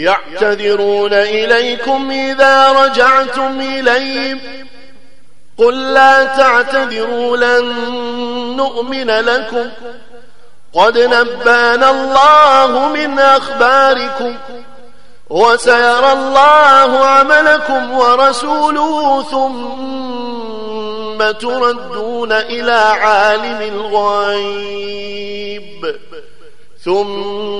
يعتذرون إليكم إذا رجعتم إليهم. قل لا تعتذروا لن نؤمن لكم. قد نبأنا الله من أخباركم وسيرى الله عملكم ورسوله ثم تردون إلى عالم الغيب. ثم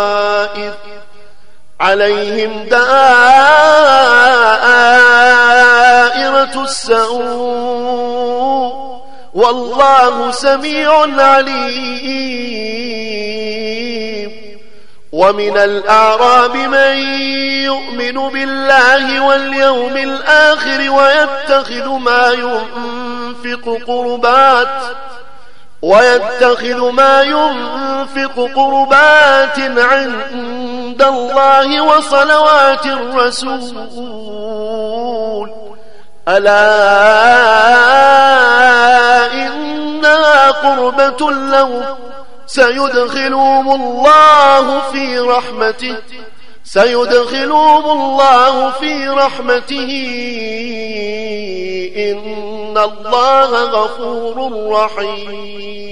عليهم دائرة السوء والله سميع عليم. ومن الأعراب من يؤمن بالله واليوم الآخر ويتخذ ما ينفق قربات ويتخذ ما ينفق قربات عند الله وصلوات الرسول. ألا إنها قربة لهم. سيدخلهم الله في رحمته. سيدخلهم الله في رحمته. إن الله غفور رحيم.